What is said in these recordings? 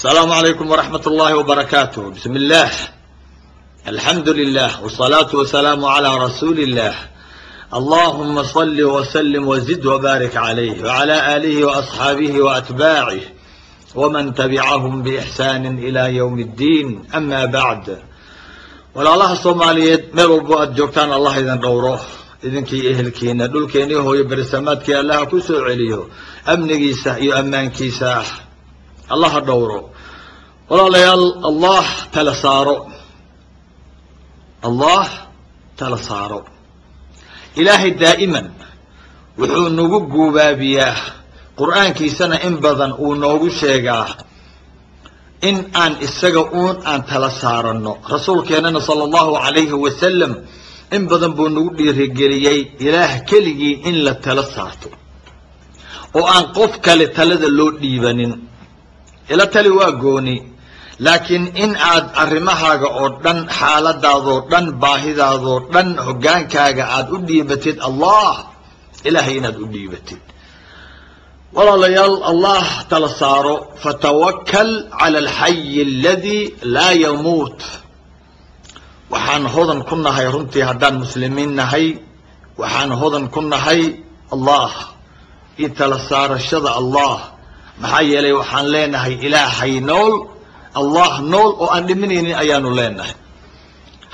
السلام عليكم ورحمة الله وبركاته بسم الله الحمد لله والصلاة والسلام على رسول الله اللهم صل وسلم وزد وبارك عليه وعلى آله وأصحابه وأتباعه ومن تبعهم بإحسان إلى يوم الدين أما بعد walaalaha soomaaliyeed meel walbo aad joogtaan allah idin dhowro idinkii ehelkiina dhulkeennii hooyo berisamaadkii allaha ku soo celiyo amnigiisa iyo ammaankiisa ah allaha dhowro. Walaalayaal allah tala saaro. Allah tala saaro. Ilaahay daa'iman wuxuu nagu guubaabiyaa. Qur'aankiisana in badan uu noogu sheegaa. In aan isaga uun aan tala saaranno. Rasuulkeennana sala allahu calayhi wasalam in badan buu nagu dhiirigeliyey ilaah keligii in la tala saarto. Oo aan qof kale talada loo dhiibanin ila tali waa gooni. Laakiin in aad arrimahaaga oo dhan xaaladaadoo dhan baahidaadoo dhan hoggaankaaga aad u dhiibatid allah ilaahay inaad u dhiibatid. Walaalayaal allah tala saaro fatawakal cala alxayi aladii laa yamuut. Waxaan hodan ku nahay runtii haddaan muslimiin nahay waxaan hodan ku nahay allah. Iyo tala saarashada allah maxaa yeelay waxaan leenahay ilaahay nool allah nool oo aan dhimanaynin ayaanu leenahay.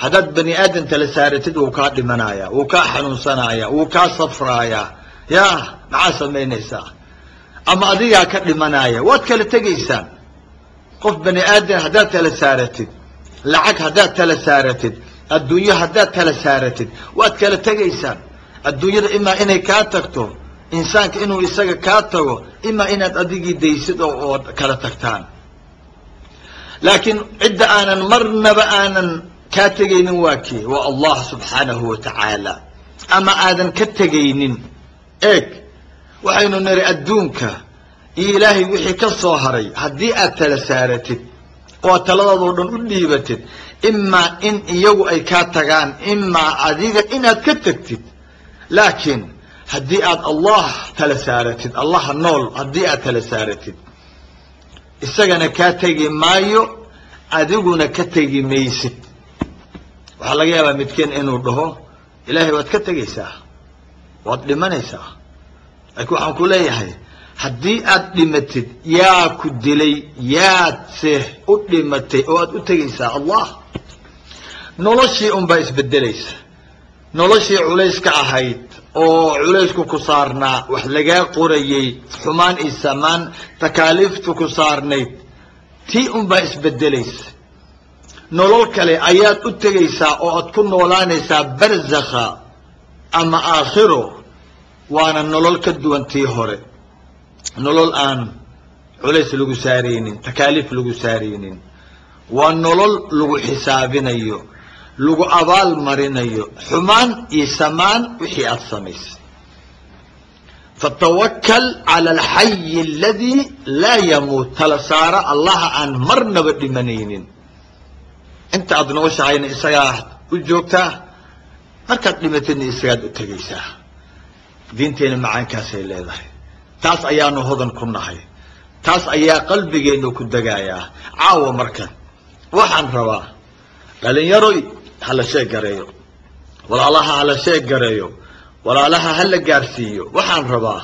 Haddaad bani aadam tala saaratid wuu kaa dhimanaya wuu kaa xanuunsanaya wuu kaa safraaya ya maxaa samaynaysaa? Ama adigaa ka dhimanaya waad kala tegaysaan. Qof bani aadam haddaad tala saaratid lacag haddaad tala saaratid adduunyo haddaad tala saaratid waad kala tegaysaan. Adduunyada imaa inay kaa tagto insaanka inuu isaga kaa tago imaa inaad adigii daysid oo ood kala tagtaan. Laakiin cidda aanan marnaba aanan kaa tegaynin waa kii waa allah subxaanahu wa tacaala ama aadan ka tegaynin. Eeg waxaynu niri adduunka iyo ilaahay wixii ka soo haray haddii aad tala saaratid oo aad taladaadoo dhan u dhiibatid imaa in iyagu ay kaa tagaan imaa adiga inaad ka tegtid laakiin haddii aad allah tala saaratid allaha nool haddii aad tala saaratid isagana kaa tegi maayo adiguna ka tegi maysid. Waxaa laga yaabaa midkeen inuu dhaho ilaahay waad ka tegaysaa? Waad dhimanaysaa? Laakiin waxaan ku leeyahay haddii aad dhimatid yaa ku dilay yaad se u dhimatay oo aad u tegaysaa allah noloshii unbaa isbedelaysa. Noloshii culayska ahayd oo culaysku ku saarnaa wax lagaa qorayey xumaan iyo samaan takaaliiftu ku saarnayd tii unbaa isbedelaysa. Nolol kale ayaad u tegaysaa oo aad ku noolaanaysaa barzakha ama aakhiro waana nolol ka duwan tii hore. Nolol aan culays lagu saaraynin takaaliif lagu saaraynin waa nolol lagu xisaabinayo lagu abaal marinayo xumaan iyo samaan wixii aada samaysay fatawakal cala alxayi aladii laa yamuut. Tala saara allaha aan marnaba dhimanaynin. Inta aada nooshahayna isagaa u joogtaa markaad dhimatidna isagaad u tegaysaa. Diinteena macaankaasay leedahay. Taas ayaanu hodan ku nahay. Taas ayaa qalbigeennu ku degayaa caawa marka waxaan rabaa dhalinyaroy hala sheeg gareeyo. Walaalaha hala sheeg gareeyo. Walaalaha hala gaarsiiyo. Waxaan rabaa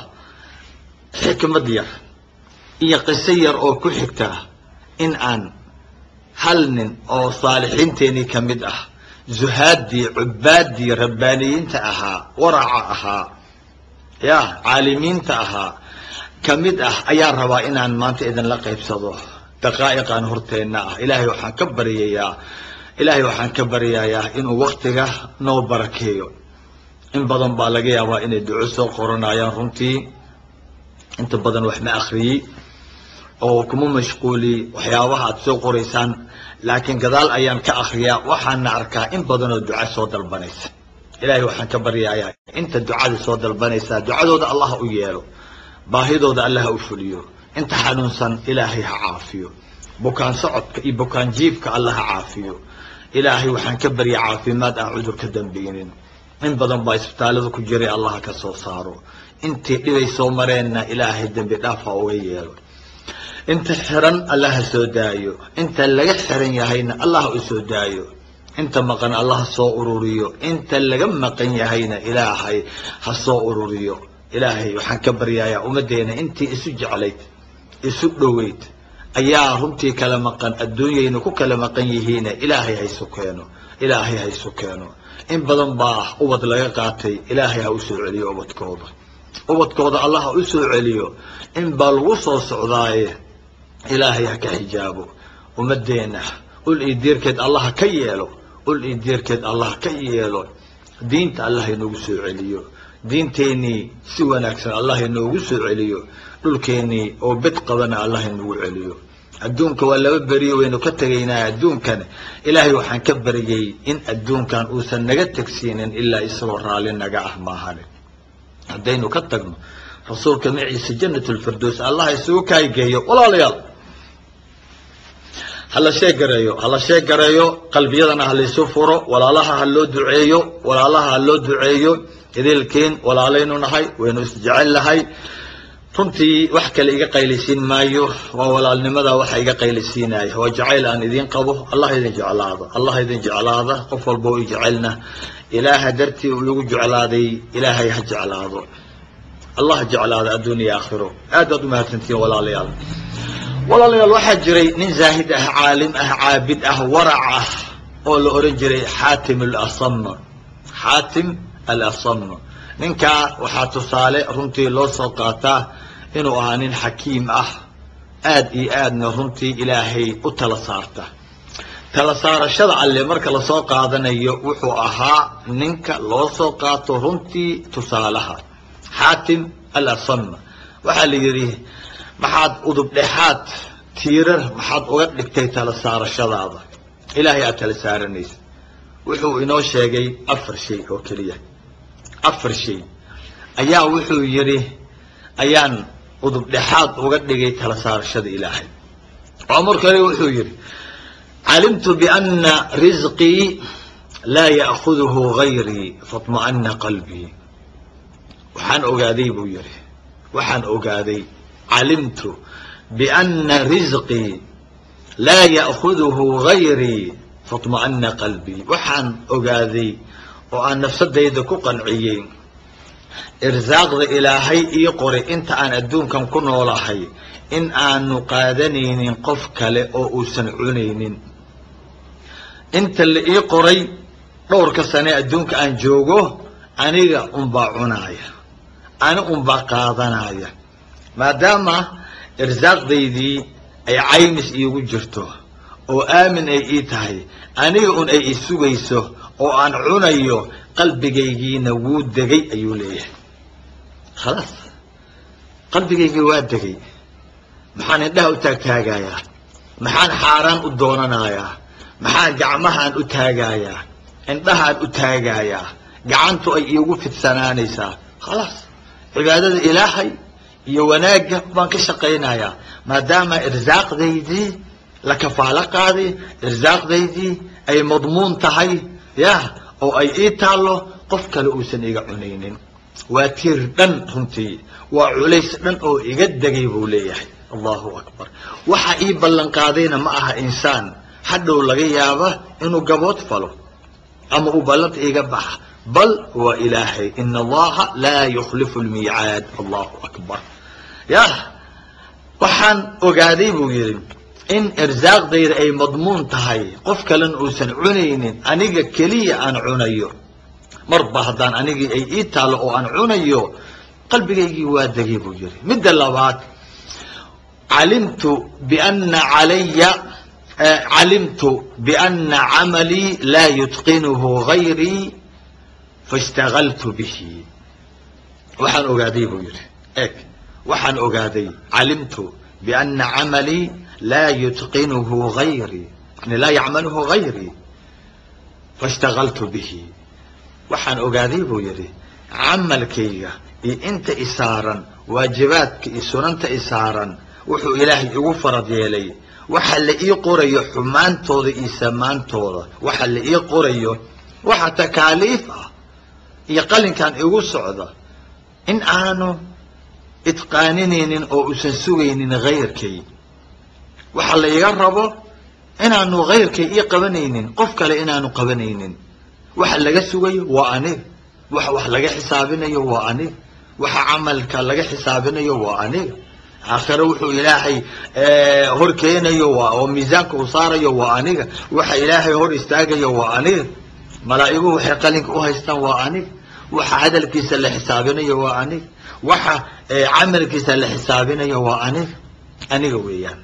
xikmad yar iyo qiso yar oo ku xigta in aan hal nin oo saalixiinteenii ka mid ah zuhaaddii cubbaaddii rabbaaniyiinta ahaa waraca ahaa ya caalimiinta ahaa ka mid ah ayaan rabaa inaan maanta idinla qaybsado. Daqaa'iqan horteenna ah. Ilaahay waxaan ka baryayaa ilaahay waxaan ka baryayaa inuu waktiga noo barakeeyo. In badan baa laga yaabaa inay duco soo qoranayaan runtii. Inta badan wax ma akhriyey oo kuma mashquuli waxyaabaha aad soo qoraysaan. Laakiin gadaal ayaan ka akhriyaa. Waxaana arkaa in badan oo duco soo dalbanaysa. Ilaahay waxaan ka baryayaa inta ducada soo dalbanaysaa ducadooda allah u yeelo baahidooda allah u fuliyo. Inta xanuunsan ilaahay ha caafiyo. Bukaan socodka iyo bukaan jiifka allah ha caafiyo ilaahay waxaan ka barya caafimaad aan cudur ka dambeynin in badan baa isbitaallada ku jiray allah ka soo saaro. Intii dhibay soo mareenna ilaahay dembi dhaafa uga yeelo. Inta xiran allah ha soo daayo. Inta laga xiran yahayna allah u soo daayo. Inta maqan allah ha soo ururiyo. Inta laga maqan yahayna ilaahay ha soo ururiyo. Ilaahay waxaan ka baryayaa ummaddeena intii isu jeclayd isu dhoweyd ayaa runtii kala maqan adduunyayna ku kala maqan yihiine ilaahay haysu keeno ilaahay haysu keeno. In badan baa ubad laga qaatay ilaahay ha u soo celiyo ubadkooda. Ubadkooda allah ha u soo celiyo. In baa lagu soo socdaaye ilaahay ha ka xijaabo ummaddeena ul io diirkeed allah ha ka yeelo ul io diirkeed allah ha ka yeelo. Diinta allah inoogu soo celiyo diinteennii si wanaagsan allah inoogu soo celiyo dhulkeennii oo bed qabana allah inoogu celiyo. Adduunka waa laba beriyo waynu ka tegaynaa adduunkan. Ilaahay waxaan ka baryay in adduunkan uusan naga tegsiinin ilaa isagoo raalli naga ah maahane. Haddaynu ka tagno rasuulka maciise jannat lfirdows allah isugu kaageeyo walaalayaal. Hala sheegareeyo hala sheegareeyo qalbiyadana halaysu furo walaalaha ha loo duceeyo walaalaha ha loo duceeyo idiilkiin walaalaynu nahay waynu isjecel nahay. Runtii wax kale iga qaylisiin maayo waa walaalnimada waxa iga qaylisiinaya waa jacayl aan idiin qabo allah idin jeclaado allah idin jeclaada qof walba o i jecelna. Ilaaha dartii uu igu jeclaaday ilaahay ha jeclaado. Allah ha jeclaado adduuniya aakhiro. Aad baad umahadsantihiin walaalayaal. Walaalayaal waxaa jiray nin zaahid ah caalim ah caabid ah warac ah oo la ohan jiray xaatim alasam xaatim alasam. Ninkaa waxaa tusaale runtii loo soo qaataa inuu ahaa nin xakiim ah. Aad iyo aadna runtii ilaahay u tala saarta. Tala saarashada alle marka la soo qaadanayo wuxuu ahaa ninka loo soo qaato runtii tusaalaha. Xaatim alasam. Waxaa la yidhi maxaad udub dhexaad tiirar maxaad uga dhigtay tala saarashadaada? Ilaahay aad tala saaranaysa wuxuu inoo sheegay afar shay oo keliya afar shay. Ayaa wuxuu yidhi ayaan udub dhexaad uga dhigay tala saarashada ilaahay. Oo marka hore wuxuu yidhi calimtu biana risqii laa ya'khuduhu gayrii faطma'ana qalbii waxaan ogaaday buu yidhi waxaan ogaaday calimtu biana risqii laa ya'khuduhu gayrii faطma'ana qalbii waxaan ogaaday oo aan nafsadayda ku qanciyey irsaaqda ilaahay ii qoray inta aan adduunkan ku noolahay in aanu qaadanaynin qof kale oo uusan cunaynin. Inta la ii qoray dhowrka sane adduunka aan joogo aniga unbaa cunaaya ani unbaa qaadanaya maadaama irsaaqdaydii ay caymis iigu jirto oo aamin ay ii tahay aniga un ay i sugayso oo aan cunayo qalbigaygiina wuu degay ayuu leeyahay. Khalaas. Qalbigaygii waa degay. Maxaan indhaha u taagtaagayaa? Maxaan xaaraan u doonanayaa? Maxaan gacmahaan u taagayaa? Indhahaan u taagayaa? Gacantu ay iigu fidsanaanaysaa? Khalaas. Cibaadada ilaahay iyo wanaagga baan ka shaqaynayaa. Maadaama irsaaqdaydii la kafaalo qaaday irsaaqdaydii ay madmuun tahay yah oo ay ii taallo qof kale uusan iga cunaynin. Waa tiir dhan runtii. Waa culays dhan oo iga degay buu leeyahay. Allahu akbar. Waxa ii ballan qaadayna ma aha insaan. Hadhow laga yaaba inuu gabood falo ama uu ballanta iga baxa. Bal waa ilaahay. Ina allaha laa yukhlifu lmiicaad allahu akbar. Yah waxaan ogaaday buu yidhi in irsaaqdayda ay madmuun tahay qof kalena uusan cunaynin aniga keliya aan cunayo. Marba haddaan anigii ay ii taallo oo aan cunayo qalbigaygii waa degay buu yidhi. Midda labaad calimtu biana calaya calimtu biana camalii laa yutqinuhu gayrii faاshtagaltu bihi. Waxaan ogaaday buu yidhi. Eg waxaan ogaaday calimtu biana camalii laa yutqinuhu gayrii yani laa yacmaluhu gayrii faاshtagaltu bihi waxaan ogaaday buu yidhi camalkayga iyo inta isaaran waajibaadka iyo sunanta isaaran wuxuu ilaahay igu farad yeelay waxa la ii qorayo xumaantooda iyo samaantooda waxa la ii qorayo waxa takaaliif ah iyo qalinkan igu socda in aanu idqaaninaynin oo usan sugaynin hayrkay waxa la iga rabo inaanu khayrkay ii qabanaynin qof kale inaanu qabanaynin. Waxa laga sugayo waa aniga waxa wax laga xisaabinayo waa aniga waxa camalka laga xisaabinayo waa aniga aakhire wuxuu ilaahay hor keenayo waa oo miisaanka uu saarayo waa aniga. Waxa ilaahay hor istaagayo waa aniga malaa'iguhu waxay qalinka u haystaan waa aniga waxa hadalkiisa la xisaabinayo waa aniga waxa camalkiisa la xisaabinayo waa aniga aniga weeyaan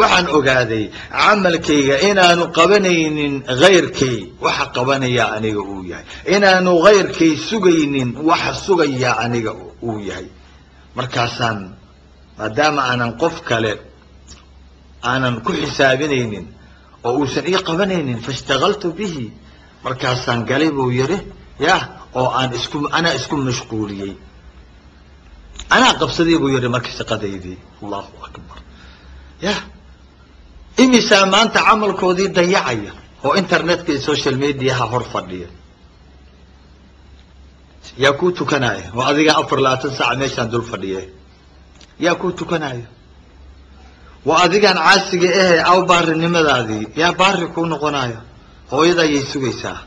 waxaan ogaaday camalkayga inaanu qabanaynin hayrkay waxa qabanaya aniga uu yahay. Inaanu hayrkay sugaynin waxa sugaya aniga uu yahay. Markaasaan maadaama aanan qof kale aanan ku xisaabinaynin oo uusan ii qabanaynin faishtagaltu bihi. Markaasaan galay buu yidhi yah oo aan isku anaa isku mashquuliyey. Anaa qabsaday buu yidhi marka shaqadaydii. Allahu akbar. Yah imisaa maanta camalkoodii dayacaya oo internetka iyo social mediaha hor fadhiya? Yaa kuu tukanaya oo adiga afar labaatan saaca meeshaan dul fadhiye yaa kuu tukanaya waa adigaan caasiga ahe aw baarinimadaadii yaa baari kuu noqonaya hooyada ayay sugaysaa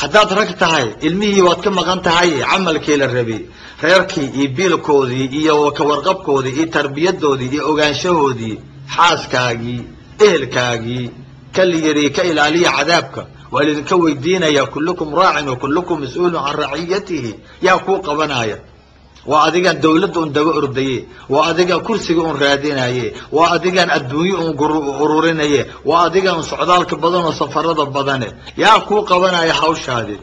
haddaad rag tahay ilmihii waad ka maqan tahay camalkii la rabay. Reerkii iyo biilkoodii iyo kawarqabkoodii iyo tarbiyadoodii iyo ogaanshahoodii xaaskaagii ehelkaagii ka liyiri ka ilaaliya cadaabka. Waa laydinka weydiinaya kullukum raacin wa kullukum mas'uulun can raciyatihi. Yaa kuu qabanaya waa adigaan dawladda un daba ordaye waa adigaan kursiga un raadinaye waa adigaan adduunye un ururinaye waa adigaan socdaalka badan oo safarada badane. Yaa kuu qabanaya hawshaadi.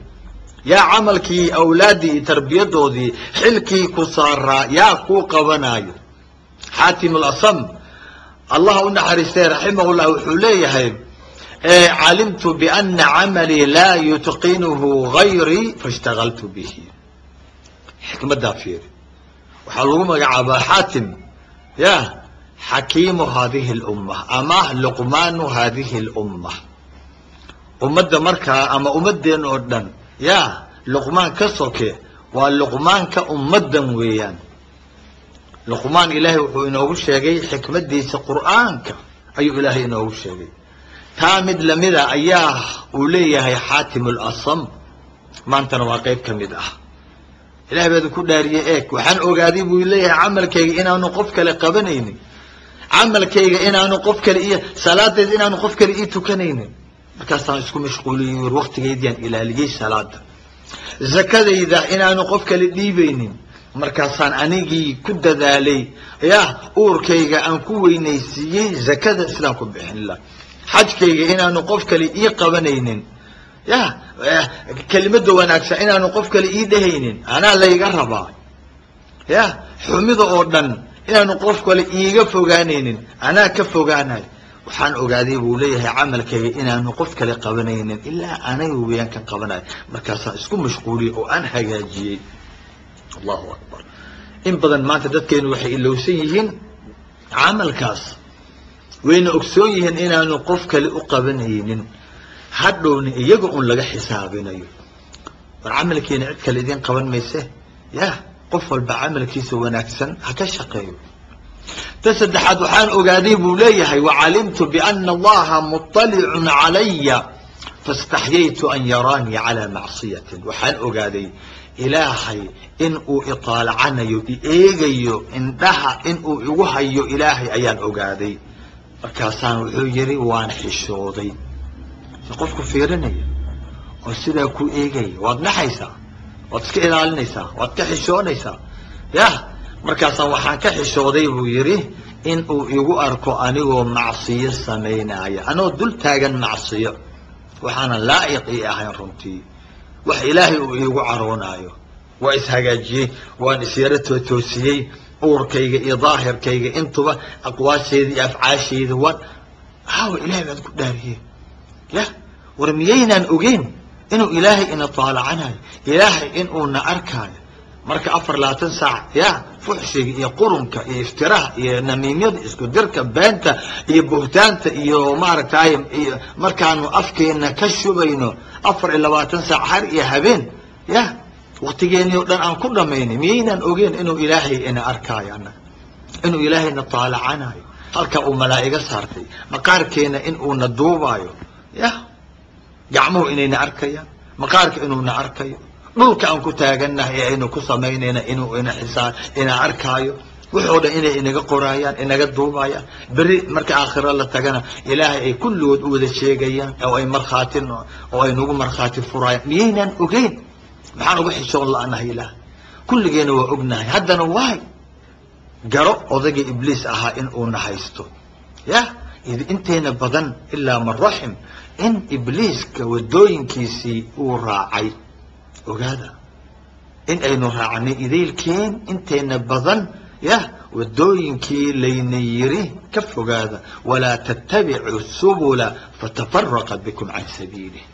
Yaa camalkii awlaaddii iyo tarbiyadoodii xilkii ku saaraa yaa kuu qabanayo xaatim alasam allah u naxariistay raximahullah wuxuu leeyahay calimtu biana camalii laa yutqinuhu gayrii faishtagaltu bihi xikmaddaa fiiri waxaa lagu magacaabaa xaatim. Ya xakiimu hadihi lumma ama luqmaanu hadihi lumma ummadda markaa ama ummadeen oo dhan ya luqmaan ka soke waa luqmaanka ummaddan weeyaan. Luqmaan ilaahay wuxuu inoogu sheegay xikmadiisa qur'aanka ayuu ilaahay inoogu sheegay. Taa mid lamida ayaa uu leeyahay xaatim lasam maantana waa qayb ka mid ah ilahay baad ku dhaariye eeg waxaan ogaaday buu leeyahay camalkayga inaanu qof kale qabanaynin. Camalkayga inaanu qof kale iyo salaadeed inaanu qof kale ii tukanaynin. Markaasaan isku mashquuliyey ur waktigaydiyaan ilaaliyey salaada zakadayda inaanu qof kale dhiibaynin. Markaasaan anigii ku dadaalay yah uurkayga aan ku weynaysiiyey zakada sidaan ku bixin lah xajkayga inaanu qof kale ii qabanaynin ya kelimada wanaagsan inaanu qof kale ii dhehaynin anaa layga rabaa. Ya xumida oo dhan inaanu qof kale iiga fogaanaynin anaa ka fogaanayo. Waxaan ogaaday buu leeyahay camalkayga inaanu qof kale qabanaynin ilaa anaga weyaan kan qabanayo. Markaasaan isku mashquuliyey oo aan hagaajiyey. Allahu akbar. In badan maanta dadkeenu waxay ilowsan yihiin camalkaas. Wayna ogsoon yihiin inaanu qof kale u qabanaynin hadhowna iyaga un laga xisaabinayo war camalkiina cid kale idiin qaban mayse yah qof walba camalkiisa wanaagsan ha ka shaqeeyo ta saddexaad waxaan ogaaday buu leeyahay wacalimtu biana allaha muطalicun calaya faاstaxyaytu an yaraanii calى macصiyatin waxaan ogaaday ilaahay in uu iطaalacanayo i eegayo indhaha in uu igu hayo ilaahay ayaan ogaaday markaasaan wuxuu yihi waan xishooday qofku fiirinaya oo sidaa ku eegaya waad naxaysaa waad iska ilaalinaysaa waad ka xishoonaysaa. Yah markaasaan waxaan ka xishooday buu yidhi in uu igu arko anigoo macsiyo samaynaya anoo dul taagan macsiyo. Waxaanan laa'iq ii ahayn runtii. Wax ilaahay uu iigu caroonaayo. Waa ishagaajiyey waan isyaro tootoosiyey uurkayga iyo daahirkayga intuba aqwaashayda iyo afcaashayda waan haawa ilahay baad ku dhaariyey yah war miyaynaan ogeyn inuu ilaahay ina taalacanayo? Ilaahay inuuna arkaayo marka afar labaatan saac ya fuxshiga iyo qurunka iyo iftiraha iyo namiimyada isku dirka beenta iyo buhtaanta iyo maaragtay markaanu afkeena ka shubayno afar iyo labaatan saac har iyo habeen ya waktigeeni o dhan aan ku dhamaynay miyaynaan ogeyn inuu ilaahay ina arkaayo annaga inuu ilaahayna taalacanayo? Halka uu malaa'iga saartay maqaarkeena in uuna duubaayo yah gacmuhu inayna arkayaan maqaarka inuuna arkayo dhulka aan ku taagannahay ee aynu ku samaynayna inuu ina xisaa ina arkaayo wuxoo dhan inay inaga qoraayaan inaga duubayaan. Beri marka aakhiro la tagana ilaahay ay kulligood u wada sheegayaan oo ay markhaati oo ay nagu markhaati furaayaan miyaynaan ogeyn? Maxaan uga xishoon la'nahay ilaah kulligeena waa ognahay. Haddana waay garo odagii ibliis ahaa in uuna haysto. Yah inteena badan ilaa man raxim in ibliiska wadooyinkiisii uu raacay. Ogaada in aynu raacnay idaylkeen inteena badan yah wadooyinkii layna yiri ka fogaada walaa tattabicu subula fatafaraqa bikum can sabiilih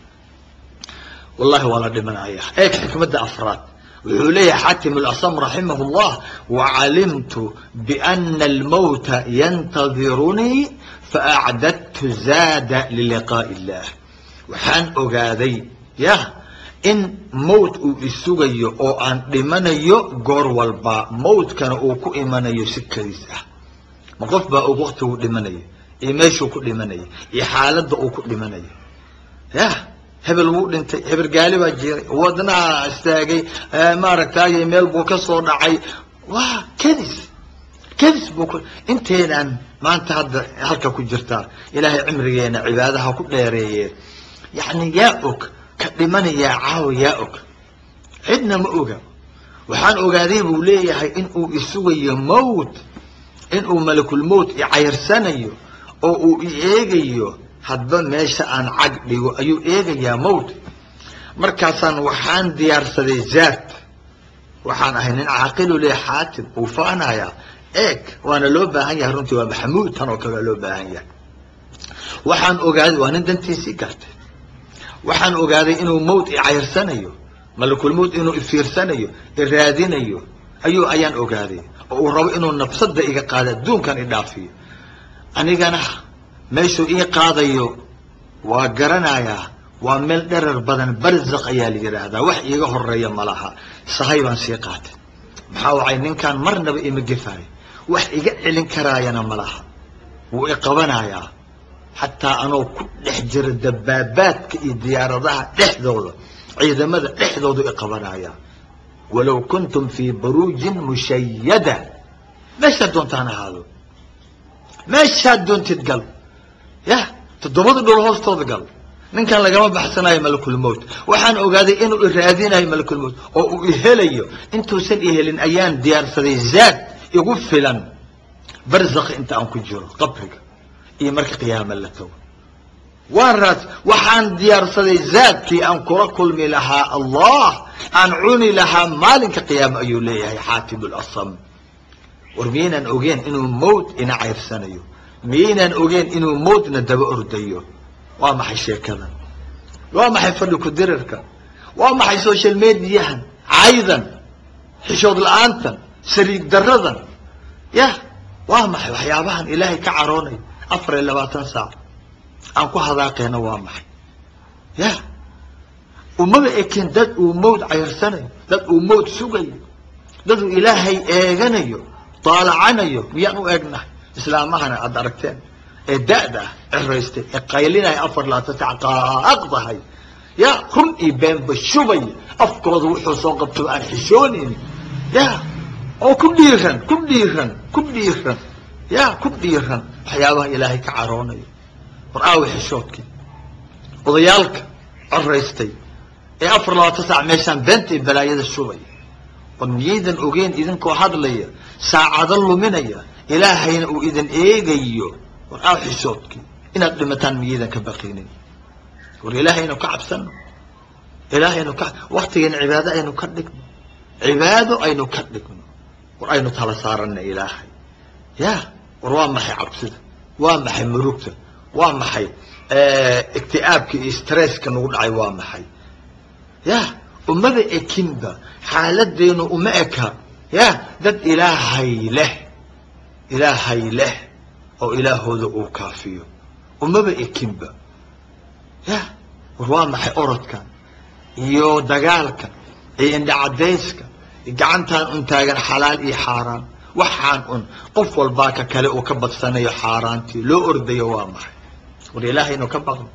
wallahi waa la dhimanaya. Eeg xikmadda afraad wuxuu leeyahay xaatim اlasam raximah اllah wacalimtu biana almowta yantadirunii faacdadtu zaada liliqaaءi اllah waxaan ogaaday yah in mowt uu isugayo oo aan dhimanayo goor walba mowtkana uu ku imanayo si kadiis ah ma qof baa og waktiguu dhimanayo iyo meeshuu ku dhimanayo iyo xaaladda uu ku dhimanayo yah hebel wuu dhintay hebel gaali baa jiray wadnaha istaagay maaragtay meel buu ka soo dhacay. Waa kadis kadis buu ku inteenaan maanta hadda halka ku jirtaa. Ilaahay cimrigeena cibaadaha ku dheereeyeen yacni yaa og ka dhimanayaa caawa yaa og. Cidna ma oga. Waxaan ogaaday buu leeyahay in uu isugayo mowt in uu malakulmowt icayarsanayo oo uu i eegayo hadba meesha aan cag dhigo ayuu eegayaa mowt markaasaan waxaan diyaarsaday zaad. Waxaan ahay nin caaqilu leh xaatim uu faanayaa eeg waana loo baahan yahay. Runtii waa maxamuud tan oo kale loo baahan yahay. Waxaan ogaaday waa nin dantiisii gartay waxaan ogaaday inuu mowt icayarsanayo malakulmowt inuu ifiirsanayo iraadinayo ayuu ayaan ogaaday. Oo uu rabo inuu nafsada iga qaado adduunkan idhaafiyo anigana meeshuu ii qaadayo waa garanayaa waa meel dherer badan barzaq ayaa la yidhaahdaa wax iiga horreeya ma laha. Sahay baan sii qaatay. Maxaa wacay? Ninkaan marnaba ima gefaayo. Wax iga celin karaayana ma laha. Wuu iqabanayaa xataa anoo ku dhex jira dabaabaadka iyo diyaaradaha dhexdooda ciidamada dhexdoodu iqabanayaa walow kuntum fii buruujin mushayada meeshaad doontaan ahaado. Meeshaad doontid gal yah toddobada dhul hoostooda gal. Ninkan lagama baxsanayo malakulmowt waxaan ogaaday inuu iraadinayo malakulmowt oo uu ihelayo intuusan ihelin ayaan diyaarsaday zaad igu filan. Barzakh inta aan ku jiro qabriga. Iyo marka qiyaama la tago. Waan raas waxaan diyaarsaday zaadkii aan kula kulmi lahaa allah. Aan cuni lahaa maalinka qiyaama ayuu leeyahay lasam war miyaynaan ogeen inuu mowt ina cayrsanayo miyaynaan ogeen inuu mowtna daba ordayo. Waa maxay sheekadan waa maxay fadhi ku-dirirka waa maxay social mediahan caydan xishood la'aantan sariig daradan? Yah waa maxay? Waxyaabahan ilaahay ka caroonayo afar iyo labaatan saac. Aan ku hadaaqeena waa maxay? Yah umaba ekin dad uu mowt cayrsanayo dad uu mowt sugayo dad uu ilaahay eeganayo daalacanayo miyaan u eegnahay islaamahana aada aragteen ee da'da ah ciraystay ee qaylinaya afar labaatan sac qaaqdahay ya run iyo beenba shubay. Afkooda wuxuu soo qabto aan xishoonayn ya oo ku dhiiran ku dhiiran ku dhiiran ya ku dhiiran waxyaabaha ilaahay ka caroonayo war aawi xishoodkii odayaalka ciraystay ee afar labaatan sac meeshaan beenta iyo balaayada shubay. War miyaydan ogeyn idinkoo hadlaya saacado luminaya ilaahayna uu idin eegayo. War xishoodkii inaad dhimataan miyaydan ka baqinin war ilaahaynu ka cabsano ilaahaynu ka waktigeena cibaado aynu ka dhigno. Cibaado aynu ka dhigno. War aynu tala saarana ilaahay. Ya war waa maxay cabsida? Waa maxay murugta? Waa maxay igti'aabka iyo stresska nagu dhacay? Waa maxay? Ya umada ekinba. Xaaladeenu uma eka. Ya dad ilaahay leh ilaahay leh oo ilaahooda uu kaafiyo. Umaba ekinba ya war waa maxay orodkan iyo dagaalkan iyo indhacadayska? Gacantaan un taagan xalaal iyo xaaraan? Waxaan un. Qof walbaa ka kale uu ka badsanayo xaaraantii. Loo ordayo waa maxay? War ilaahay aynu ka baqno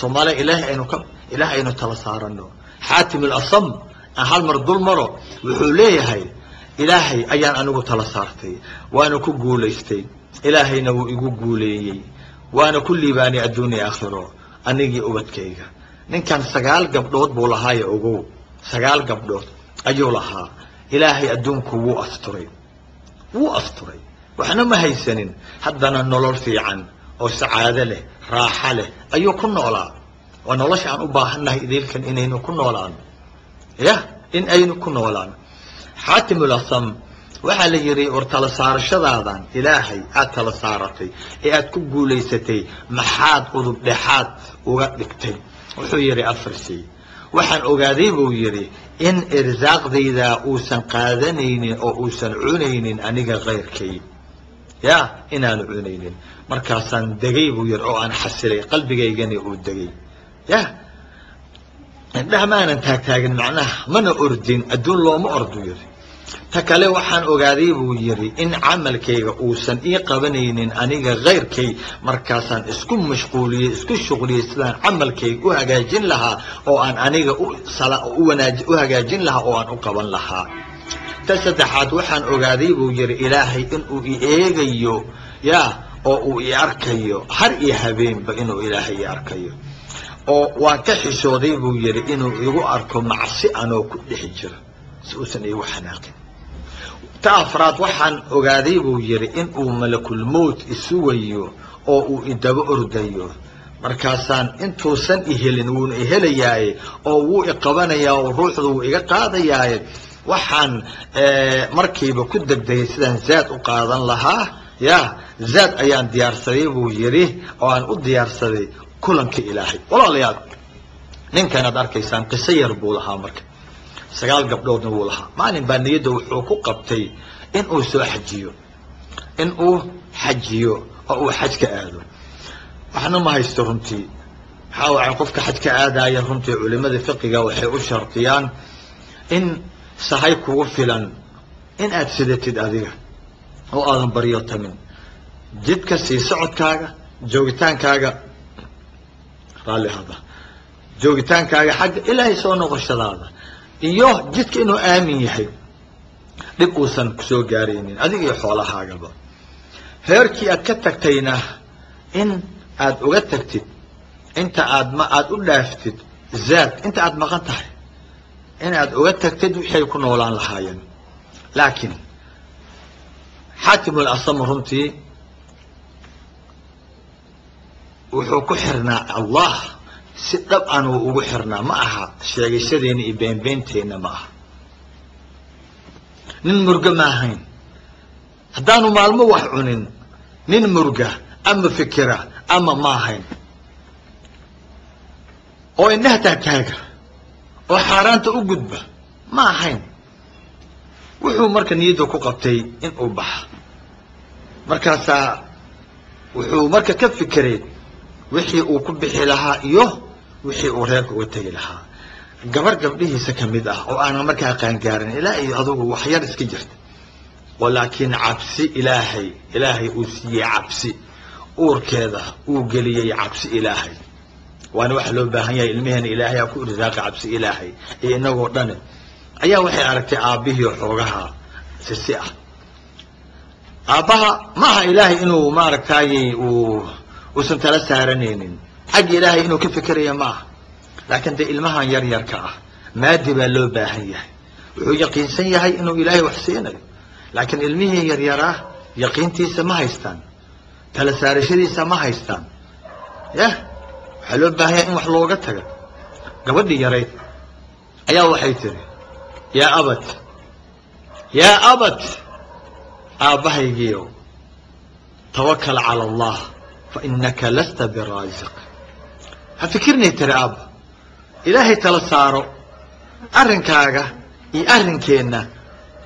soomaaliya ilaahay aynu ka ilaahay aynu tala saarano. Xaatim alasam aan hal mar dul maro wuxuu leeyahay ilaahay ayaan anigu tala saartay waana ku guulaystay. Ilaahayna wuu igu guuleeyey. Waana ku liibaanay adduuniya aakhiro. Anigii ubadkayga. Ninkan sagaal gabdhood buu lahaaye ogow sagaal gabdhood ayuu lahaa. Ilaahay adduunku wuu asturay. Wuu asturay. Waxna ma haysanin. Haddana nolol fiican oo sacaado leh raaxo leh ayuu ku noolaa. Waa nolosha aan u baahannahay idiilkan inaynu ku noolaano yah in aynu ku noolaano xaatimlasam waxaa la yidhi war tala saarashadaadan ilaahay aad tala saaratay ee aad ku guulaysatay maxaad udub dhexaad uga dhigtay? Wuxuu yidhi afar shay waxaan ogaaday buu yidhi in irsaaqdayda uusan qaadanaynin oo uusan cunaynin aniga kayrkay ya inaanu cunaynin. Markaasaan degay buu yidhi oo aan xasilay qalbigaygani uu degay. Ya indhaha maanan taagtaagin macnaha mana ordin adduun looma ordu yidhi ta kale waxaan ogaaday buu yidhi in camalkayga uusan ii qabanaynin aniga kayrkay markaasaan isku mashquuliyey isku shuqliyey sidaan camalkayga u hagaajin lahaa oo aan aniga u hagaajin lahaa oo aan u qaban lahaa. Ta saddexaad waxaan ogaaday buu yidhi ilaahay inuu i eegayo ya oo uu i arkayo har iyo habeenba inuu ilaahay i arkayo. Oo waan ka xishooday buu yidhi inuu igu arko macsi anoo ku dhex jira si uusan iigu xanaaqin ta afraad waxaan ogaaday buu yidhi inuu malakulmowt isugayo oo uu idaba ordayo. Markaasaan intuusan ihelin wuuna ihelayaaye oo wuu iqabanayaa oo ruuxdu wuu iga qaadayaaye. Waxaan markiiba ku degdegay sidaan zaad u qaadan lahaa. Ya zaad ayaan diyaarsaday buu yidhi oo aan u diyaarsaday kulanka ilaahay. Walaalayaal ninkan aad arkaysaan qiso yar buu lahaa marka sagaal gabdhoodna wuu lahaa. Maalin baa niyadda wuxuu ku qabtay in uu soo xajiyo in uu xajiyo oo uu xaj ka aado. Waxna ma haysto runtii maxaa waay qofka xaj ka aadaya runtii culimada fiqiga waxay u shardiyaan in sahay kugu filan in aad sidatid adiga oo aadan baryo tamin. Jidka sii socodkaaga joogitaankaaga raalli hada joogitaankaaga xagga ilaahay soo noqoshadaada iyo jidka inuu aamin yahay dhib uusan ku soo gaaraynin adiga iyo xoolahaagaba heerkii aad ka tagtayna in aad uga tagtid inta aad ma aada u dhaaftid zaad inta aad maqan tahay in aad uga tagtid wixay ku noolaan lahaayeen. Laakiin xaatimul asam runtii wuxuu ku xirnaa allah si dhab anuu ugu xirnaa ma aha. Sheegashadeena iyo beenbeenteenna ma aha. Nin murgo ma ahayn. Haddaanu maalmo wax cunin nin murga ama fikira ama ma ahayn. Oo indhaha taagtaaga oo xaaraanta u gudba ma ahayn. Wuxuu marka niyadda ku qabtay inuu baxa. Markaasaa wuxuu marka ka fikiray wixii uu ku bixi lahaa iyo wixii uu reerka uga tegi lahaa. Gabar gabdhihiisa ka mid ah oo aanan markaa qaangaarin ilaa iyo adugu wax yar iska jirta. Oo laakiin cabsi ilaahay ilaahay uu siiyey cabsi. Uurkeeda uu geliyey cabsi ilaahay. Waana waxa loo baahan yahay ilmeheena ilaahay aa ku irsaaqa cabsi ilaahay. Iyo inagoo dhani ayaa waxay aragtay aabbihii xoogaha sisi ah. Aabbaha maaha ilaahay inuu maaragtaaye uu uusan tala saaranaynin xagga ilaahay inuu ka fikeraya ma aha. Laakiin dee ilmahan yar yarka ah maadi baa loo baahan yahay. Wuxuu yaqiinsan yahay inuu ilaahay wax siinayo. Laakiin ilmihii yaryaraa yaqiintiisa ma haystaan. Tala saarashadiisa ma haystaan. Yah waxaa loo baahan in wax looga taga gabadhii yarayd ayaa waxay tiri yaa abad yaa abad aabbahaygiiow tawakal cala allah fa inaka lasta biraasiq ha fikirnay tiri aabba ilaahay tala saaro arrinkaaga iyo arrinkeenna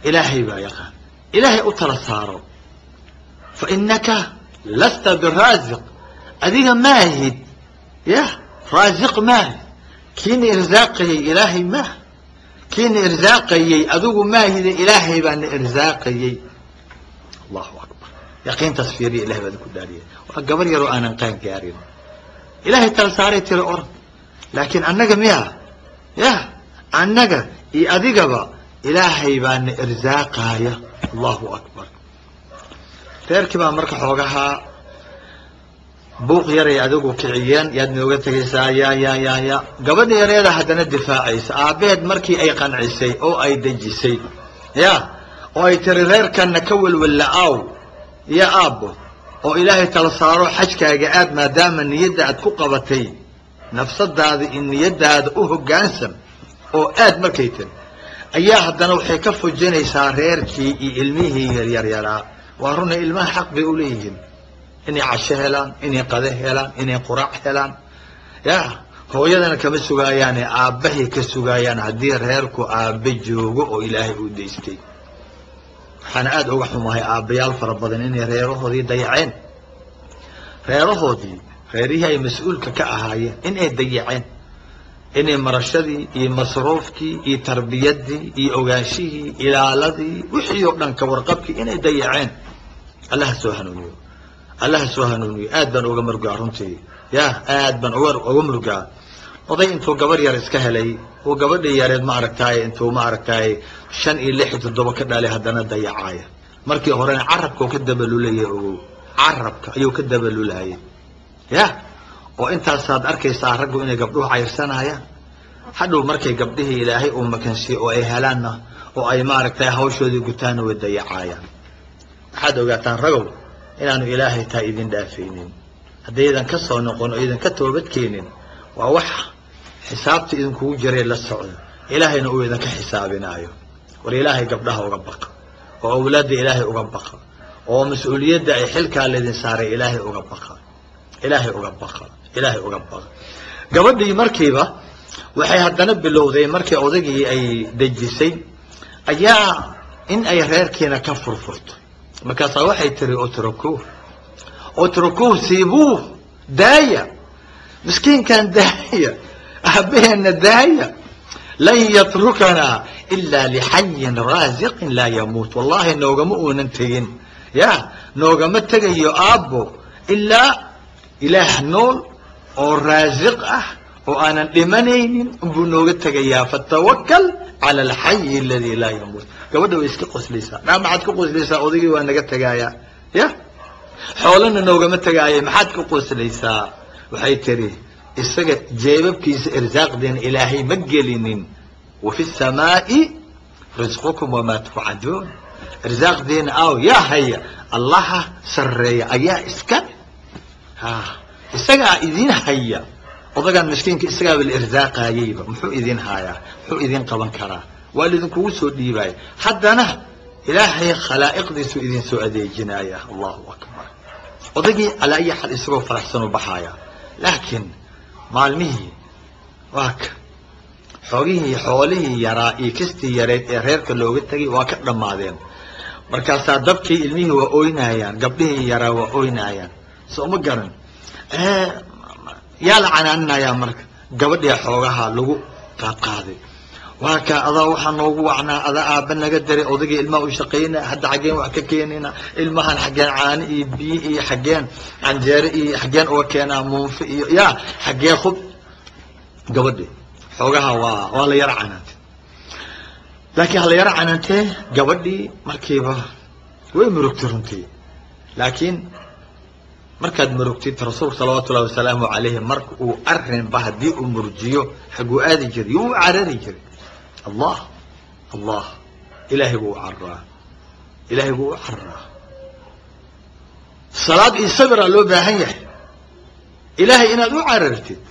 ilaahay baa yaqaan. Ilaahay u tala saaro. Fa inaka lasta biraasiq adiga maahid yah raasiq maahid kiina irsaaqayay ilaahay maah kiina irsaaqayey adigu maahide ilaahay baana irsaaqayey allahu akbar. Yaqiintaas fiiriya ilahay baad ku dhaariya waa gabar yaroo aanan qaan gaarin ilaahay tala saaray tiri oran laakiin annaga miya? Ya annaga iyo adigaba ilaahay baana irsaaqaaya allahu akbar. Reerkii baa marka xoogahaa buuq yaray adigu kiciyeen yaad nooga tegaysaa ya ya ya ya. Gabadha yareeda haddana difaacaysa. Aabbeed markii ay qancisay oo ay dejisay. Ya oo ay tiri reerkanna ka welwella aaw iyo aabbo oo ilaahay tala saaro xajkaaga aad maadaama niyadda aad ku qabatay nafsadaada iyo niyadaada u hoggaansan oo aad markay tiri ayaa haddana waxay ka fujinaysaa reerkii iyo ilmihii yaryaryaraa waa runa ilmaha xaq bay u leeyihiin. Inay casho helaan inay qade helaan inay quraac helaan. Ya hooyadana kama sugaayaane aabbahay ka sugaayaan haddii reerku aabbe joogo oo ilaahay u daystay waxaana aada uga xumahay aabbayaal fara badan inay reerahoodii dayaceen. Reerahoodii reerihii ay mas'uulka ka ahaayeen inay dayaceen. Inay marashadii iyo masruufkii iyo tarbiyaddii iyo ogaanshihii ilaaladii wixii oo dhan ka warqabkii inay dayaceen. Allaha soo hanuuniyo. Allaha soo hanuuniyo. Aad baan uga murgaa runtii. Ya aad baan uga murgaa oday intuu gabar yar iska helay uu gabadhii yareed ma aragtaaye intuu ma aragtaaye shan iyo lix iyo toddoba ka dhalay haddana dayacaaya. Markii horena carabka ka dabalulaya ogow carabka ayuu ka dabalulahayay ya? Oo intaasaad arkaysaa raggu inay gabdhuhu cayirsanayaan hadhow markay gabdhihii ilaahay uu makansiiye oo ay helaanna oo ay maaragtay hawshoodii gutaana way dayacaayaan. Waxaad ogaataan ragow inaanu ilaahay taa idin dhaafaynin. Haddaydan ka soo noqon oo idan ka toobadkeenin waa wax xisaabta idinkugu jiree la socdo. Ilaahayna uu idinka xisaabinaayo. War ilaahay gabdhaha uga baqa. Oo awlaadda ilaahay uga baqa. Oo mas'uuliyadda ay xilkaa laydin saaray ilaahay uga baqa. Ilaahay uga baqa. Ilaahay uga baqa. Gabadhii markiiba waxay haddana bilowday markii odagii ay dejisay ayaa in ay reerkiina ka furfurto. Markaasaa waxay tiri utrakuuh utrakuuh siibuuh daaya. Miskiinkan daaya aabaheenna daaya lan yatrukanaa ilaa lixayin raasiqin laa yamuut wallahi noogama uunan tegin ya noogama tegayo aabbo ilaa ilaah nool oo raasiq ah oo aanan dhimanaynin unbuu nooga tegayaa fatawakal cala alxayi aladii laa yamuut gabadha way iska qoslaysaa dhaa maxaad ka qoslaysaa odaygii waa naga tegaayaa ya xoolana noogama tegaaya maxaad ka qoslaysaa waxay tiri isaga jeebabkiisa irsaaqdeena ilaahay ma gelinin. Wafi samaa'i risqukum wamaa tuucaduun irsaaqdeena aw yaa haya allaha sarreeya ayaa iska isagaa idin haya. Odagaan miskiinka isagaaba la irsaaqaayeyba muxuu idin haayaa muxuu idin qaban karaa? Waa laidinkugu soo dhiibaya haddana ilaahay khalaa'iqdiisu idin soo adeejinaya allahu akbar. Odagii calaa ayi xal isagoo faraxsan u baxaaya. Laakiin maalmihii waa ka xoogihii xoolihii yaraa iyo kastii yareed ee reerka looga tegay waa ka dhammaadeen. Markaasaa dabkii ilmihii waa oynaayaan gabdhihii yaraa waa oynaayaan soo ma garan? Yaa la canaaninayaa marka gabadhii xoogaha lagu qaadqaaday waa ka adaa waxaa noogu wacnaa adaa aabba naga daray odagii ilmaha u shaqaynaa hadda xaggeen wax ka keenayna. Ilmahan xaggeen caano iyo biyo iyo xaggeen canjeere iyo xaggeen uga keenaa muunfe iyo ya xaggee khub. Gabadhi xoogaha waa waa la yaro canaantay laakiin hala yaro canaantee gabadhii markiiba way murugtay runtii. Laakiin markaad murugtid rasuulku salawaatu ullahi wasalaamu calayhi marka uu arrinba haddii uu murjiyo xaguu aadi jiray yuu carari jiray allah allah ilaahay buu u cararaa ilaahay buu u cararaa salaad iyo sabiraa loo baahan yahay ilaahay inaad u carartid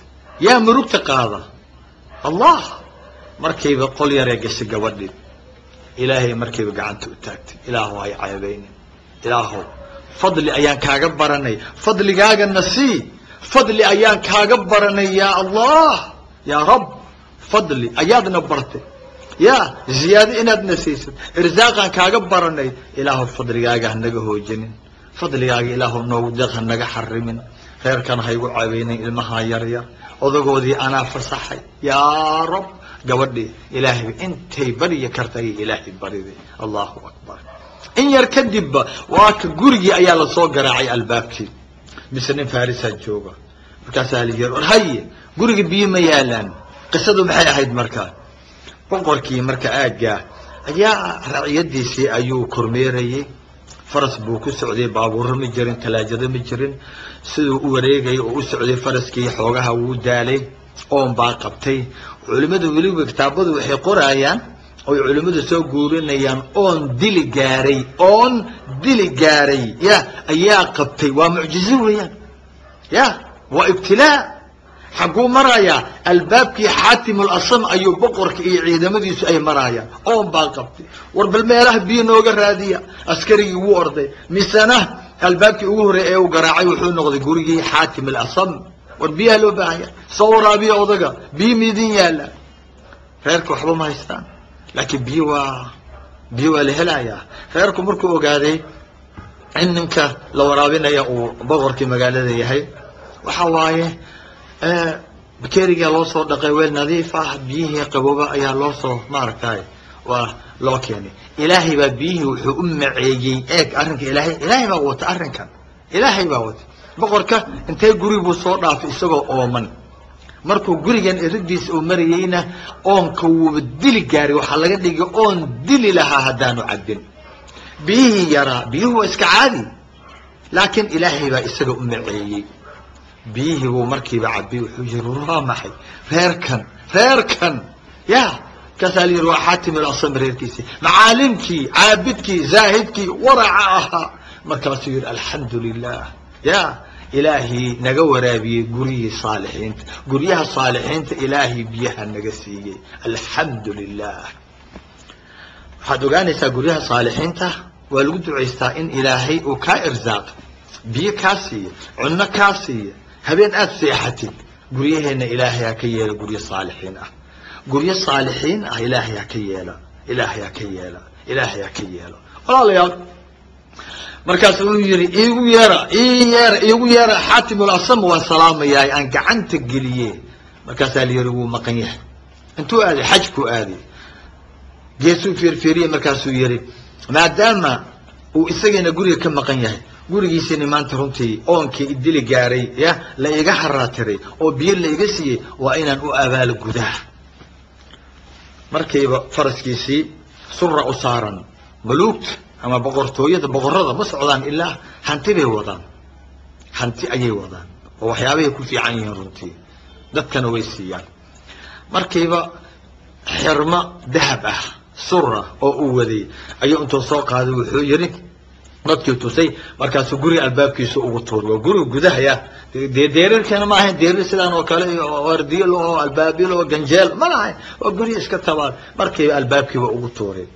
yaa murugta qaada allah markayba qol yaree gashay gabadhii ilaahay markayba gacanta u taagtay ilaahu hay ceebaynin ilaahow fadli ayaan kaaga baranay fadligaagana sii fadli ayaan kaaga baranay yaa allah yaa rab fadli ayaadna bartay ya ziyaado inaadna siisad irsaaqaan kaaga baranay ilaahu fadligaaga hanaga hoojinin. Fadligaaga ilaahu noogu deeq hanaga xarimin reerkana haygu cabaynin ilmaha yaryar odagoodii anaa fasaxay yaa rab gabadhii ilaahay intay baryi karta ayay ilaahay bariday allahu akbar. In yar kadibba waa ka gurigii ayaa la soo garaacay albaabkii. Mise nin farisaa jooga. Markaasaa la yiri haye guriga biyo ma yaalaan. Qisadu maxay ahayd markaa boqorkii marka aaggaa ayaa raciyadiisii ayuu kormeerayey faras buu ku socday baabuurro ma jirin talaajado ma jirin. Siduu u wareegayay oo u socday faraskii xoogaha wuu daalay oon baa qabtay. Culimmadu weliba kitaabadu waxay qoraayaan oy culimmadu soo guurinayaan oon dili gaaray oon dili gaaray. Ya ayaa qabtay waa mucjizo weeyaan. Ya waa ibtilaa xagguu marayaa albaabkii xaatimulasam ayuu boqorka iyo ciidamadiisu ay maraayaan oon baa qabtay. War bal meelaha biyo nooga raadiya askarigii wuu orday. Misena albaabkii ugu horreey ee uu garaacay wuxuu noqday gurigii xaatim alasam war biyaha loo baahanya soo waraabiya odaga biyo miidin yaalla. Reerka waxba ma haystaan. Laakiin biyo waa biyo waa la helayaa. Reerku markuu ogaaday in ninka la waraabinaya uu boqorkii magaalada yahay waxa waaye bakerigaa loo soo dhaqay weel nadiif ah biyihii qabooba ayaa loo soo maaragtay waa loo keenay. Ilaahay baa biyihii wuxuu u maceeyey eeg arrinka ilaahay ilaahay baa wata arrinkan. Ilaahay baa wata boqorka intee guri buu soo dhaafay isagoo ooman markuu gurigan eridiisa uu marayeyna oonka wuuba dili gaaray. Waxaa laga dhigay oon dili lahaa haddaanu cabbin. Biyihii yaraa biyuhu waa iska caadi. Laakiin ilaahay baa isaga u maceeyey biyihii buu markiiba cabay wuxuu yiri waa maxay? Reerkan reerkan. Ya markaasaa la yiri waa xaatim ilasam reerkiisii. Macaalimkii caabidkii zaahidkii waraca ahaa. Markaasuu yidhi alxamdu lilah ya ilaahii naga waraabiyey guryihii saalixiinta. Guryaha saalixiinta ilaahay biyaha naga siiyey. Alxamdu lilah waxaad ogaanaysaa guryaha saalixiinta waa lagu ducaystaa in ilaahay uu kaa irsaaqo biyo kaa siiya cunno kaa siiya habeen aada seexatid guryaheenna ilaahay ha ka yeela guryo saalixiin ah. Guryo saalixiin ah ilaahay ha ka yeela. Ilaahay ha ka yeela. Ilaahay ha ka yeela. Walaalayaal markaas wuxuu yidhi iigu yeera ii yeera yeera xaatimulasam waan salaamayaay aan gacanta geliye markaasaa la yidhi wuu maqan yahay. Intuu aaday xajkuu aaday. Geesuu fiirfiiriye markaasuu yidhi maadaama uu isagiina guriga ka maqan yahay gurigiisini maanta runtii oonkii idili gaaray ya la iga haraatiray oo biyo la iga siiyey waa inaan u abaalo gudaha markiiba faraskiisii sura u saaran maluugta ama boqortooyada boqorada ma socdaan ilaa hanti bay wadaan. Hanti ayay wadaan oo waxyaabahay ku fiican yihiin runtii. Dadkana way siiyaan. Markiiba xirmo dahab ah sura oo uu waday ayuu intuu soo qaaday wuxuu yidhi dadkii tusay markaasuu guriga albaabkiisa ugu tuur. Waa guriga gudahaya dee deerirkeena ma ahayn deerir sidaan oo kale ardiyal oo albaabil oo ganjeel ma lahayn waa gurya iska tabaal. Markiiba albaabkiiba ugu tuuray.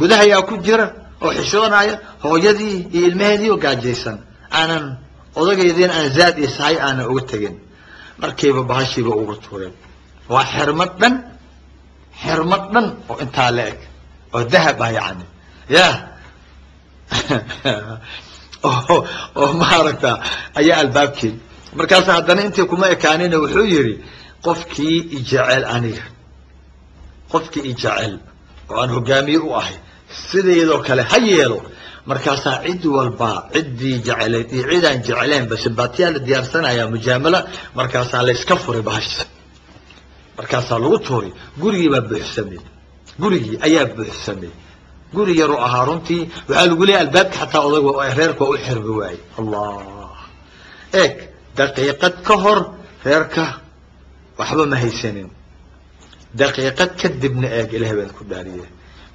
Gudahayaa ku jira oo xishoonaya hooyadii iyo ilmaheedii oo gaajaysan. Aanan odagaydiin aan zaad iyo sahay aanan uga tegin. Markiiba bahashiiba ugu tuureen waa xermo dhan xermo dhan oo intaa la eg oo dahab ah yacni. Ya oo maaragta ayaa albaabkii. Markaas haddana intii kuma ekaanina wuxuu yidhi qofkii ijecel aniga qofkii ijecel oo aan hogaamiye u ahay sideedoo kale ha yeelo. Markaasaa cid walba ciddii jecelayd iyo cidaan jecleenba sibaatiyaa la diyaarsanayaa mujaamala markaasaa layska furay bahasha. Markaasaa lagu tuuray gurigii baa buuxsamay. Gurigii ayaa buuxsamay guri yaruu ahaa runtii waxaa lagu leeyahy albaabka xataa odag reerka u xirmi waayey allah. Eeg daqiiqad ka hor reerka waxba ma haysanin. Daqiiqad kadibna eeg ilahay baan ku dhaariye.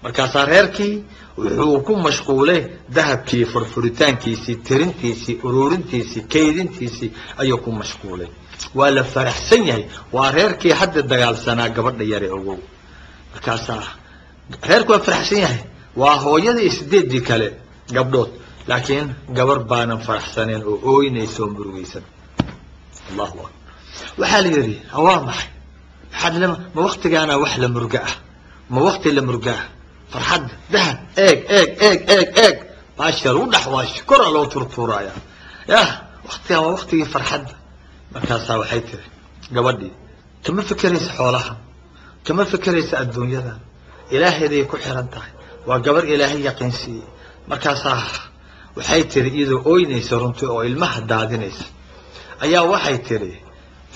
Markaasaa reerkii wuxuu ku mashquulay dahabkii furfuritaankiisii tirintiisii ururintiisii kaydintiisii ayuu ku mashquulay. Waa la faraxsan yahay. Waa reerkii hadda dagaalsanaa gabadha yare ogow. Markaasaa reerku waa faraxsan yahay waa hooyadii sideeddii kale gabdhood. Laakiin gabar baanan faraxsanayn oo ooynaysa oo murugaysan. Allahu akbar. Waxaa la yidhi waa maxay? Waxaad lema ma waktigaana wax la murga ah? Ma wakti la murga ah? Farxadda dahab eeg eeg eeg eeg eeg. Baasha lagu dhaxwaash kora loo turtuuraya yah waktigaa waa waktigii farxadda markaasaa waxay tiri gabadhii kama fekeraysa xoolaha? Kama fekeraysa adduunyada? Ilaaheeday ku xiran tahay waa gabar ilaahay yaqiinsiiyey markaasaa waxay tiri iyadoo ooynaysa runtii oo ilmaha daadinaysa. Ayaa waxay tiri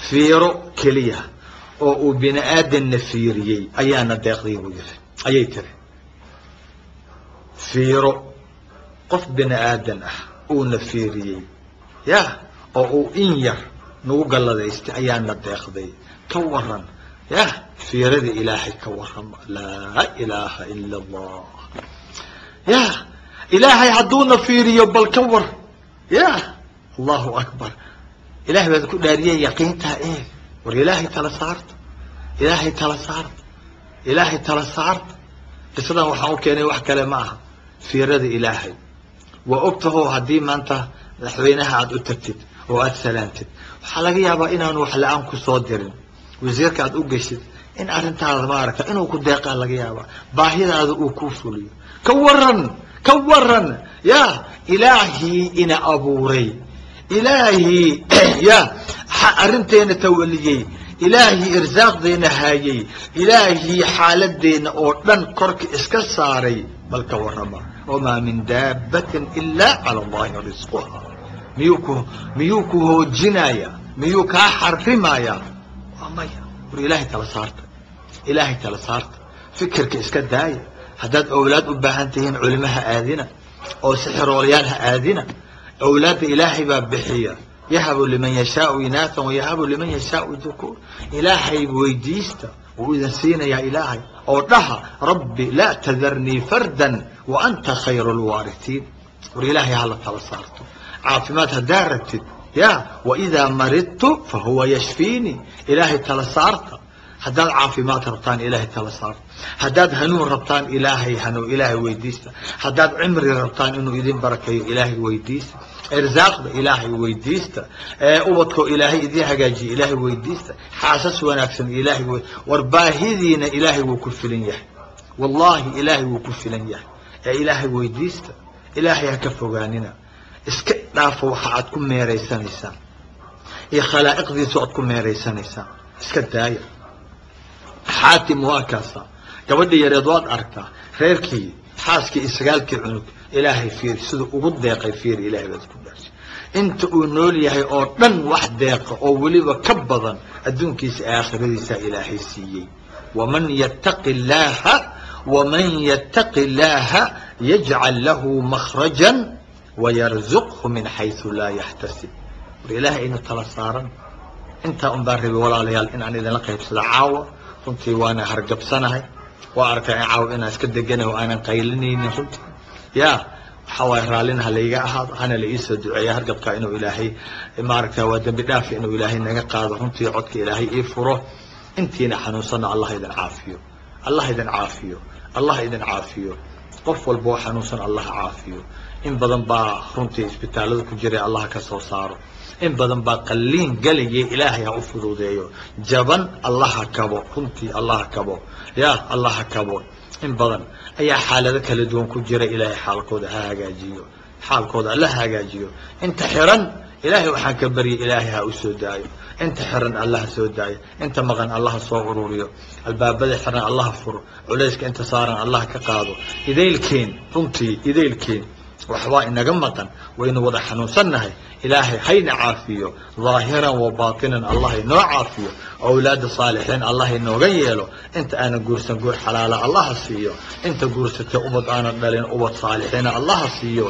fiiro keliya oo uu bini aadanna fiiriyey ayaana deeqday buu yiri ayay tiri fiiro qof bini aadan ah uuna fiiriyey ya oo uu in yar nagu galladaystay ayaana deeqday. Ka waran ya fiirada ilaahay ka warrama laa ilaaha ila allah ya ilaahay hadduuna fiiriyo bal ka war. Ya allahu akbar. Ilahay baad ku dhaariyay yaqiintaa eeg war ilaahay tala saarta. Ilaahay tala saarta. Ilaahay tala saarta. Qisadan waxaan u keenay wax kale ma aha. Fiirada ilaahay. Waa ogtaho haddii maanta madaxweynaha aada u tagtid oo aada salaantid. Waxaa laga yaabaa inaanu wax la'aan ku soo dirin. Wasiirka aada u geshid in arrintaada maaragta inuu ku deeqaa laga yaabaa. Baahidaada uu kuu fuliyo ka waran ka waran ya ilaahii ina abuuray. Ilaahii ya arrinteena tawaliyey ilaahii irsaaqdeena haayey. Ilaahii xaaladeenna oo dhan korka iska saaray. Bal ka warrama wamaa min daabbatin ilaa cala allahi risquha miyuu ku miyuu ku hoojinaya miyuu kaa xarimaya waa maya. War ilaahay tala saarta. Ilaahay tala saarta. Fikirka iska daaya haddaad owlaad u baahan tihiin culimaha aadina oo sixiroolayaal ha aadina awlaadda ilaahay baa bixiya. Yahabu liman yashaau inaathan wayahabu liman yashaau dukuur ilaahay weydiista wuu idin siinayaa ilaahay oo dhaha rabbi laa tadarnii fardan wa anta khayru lwaaritiin war ilaahay hala tala saarto. Caafimaad haddaa rabtid ya waidaa maridtu fahuwa yashfiinii ilaahay tala saarta haddaad caafimaad rabtaan ilaahay tala saarta haddaad hanuun rabtaan ilaahay hanuun ilaahay weydiista. Haddaad cimri rabtaan inuu idin barakeeyo ilaahay weydiista. Irsaaqda ilaahay weydiista. Ubadkoo ilaahay idin hagaajiya ilaahay weydiista. Xaasas wanaagsan ilaahay war baahidiina ilaahay wuu ku filan yahay. Wallaahi ilaahay wuu ku filan yahay. Ee ilaahay weydiista. Ilaahay ha ka fogaanina. Iska dhaafo waxa aad ku meeraysanaysaan iyo khalaa'iqdiisu aad ku meeraysanaysaan iska daaya xaatim waa kaasa gabadhii yareed waad aragtaa reerkii xaaskii iyo sagaalkii cunug ilaahay fiiri siduu ugu deeqay fiiri ilahay baad ku dhaashay inta uu nool yahay oo dhan wax deeqa oo weliba ka badan adduunkiisa aakhiradiisa ilaahay siiyey. Waman yattaqi illaaha waman yattaqi illaaha yajcal lahu makhrajan wayarzuqhu min xaysu laa yaxtasib war ilaahay aynu tala saaran. Intaa un baan rabay walaalayaal in aan idinla qaybsado caawa runtii waana hargabsanahay. Waa arkaa in caawa inaan iska deganahay oo aanan qaylinaynin runtii. Ya waxaa waaye raallina ha layga ahaado. Hana la iisoo duceeya hargabka inuu ilaahay maaragta waa dembi dhaafi inuu ilaahay naga qaado. Runtii codka ilaahay ii furo. Intiina xanuunsanna allah idin caafiyo. Allah idin caafiyo. Allah idin caafiyo. Qof walba oo xanuunsan allah caafiyo. In badan baa runtii isbitaalada ku jiray allah ka soo saaro in badan baa qalliin galayay ilaahay ha u fuduudeeyo jaban allaha kabo runtii allaha kabo. Ya allaha kabo. In badan ayaa xaalado kala duwan ku jira ilaahay xaalkooda ha hagaajiyo. Xaalkooda alla ha hagaajiyo. Inta xiran ilaahay waxaan ka baryay ilaahay ha u soo daayo. Inta xiran allaha soo daayo. Inta maqan allaha soo ururiyo. Albaabada xiran allaha furo. Culayska inta saaran allaha ka qaado. Idaylkeen runtii idaylkeen waxbaa inaga maqan. Waynu wada xanuunsannahay. Ilaahay hayna caafiyo. ظaahiran wa baatinan allah inoo caafiyo. Awlaada saalixiin allah inooga yeelo. Inta aanan guursan guur xalaala allaha siiyo. Inta guursatay ubad aanan dhalin ubad saalixiina allaha siiyo.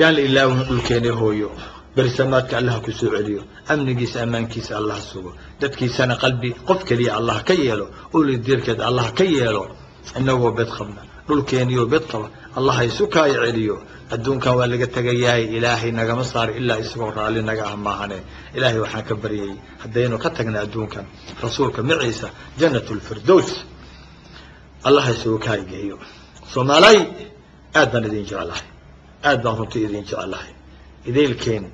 Yaan la ilaawin dhulkeeni hooyo. Berisamaadka allah ku soo celiyo. Amnigiisa ammaankiisa allah sugo. Dadkiisana qalbi qof keliya allah ka yeelo. Ulidiirkeed allah ka yeelo. Inagoo bed qabna dhulkeeniyo bed qaba allah isu kaaya celiyo. Adduunkan waa laga tegayahay ilaahay nagama saaro ilaa isagoo raalli naga ah maahane. Ilaahay waxaan ka baryayay haddaynu ka tagna adduunkan. Rasuulka maciisa jannat lfirdows allah isugu kaaya geeyo. Soomaalay aad baan idin jeclahay. Aad baan runtii idin jeclahay. Idaylkeen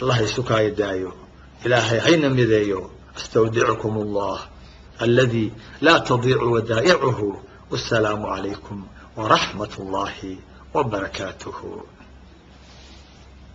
allah isu kaaya daayo. Ilaahay hayna mideeyo. Astawdicukum allah aladi laa tadiicu wadaa'icuhu. Wasalaamu calaykum waraxmat اllahi وبركاته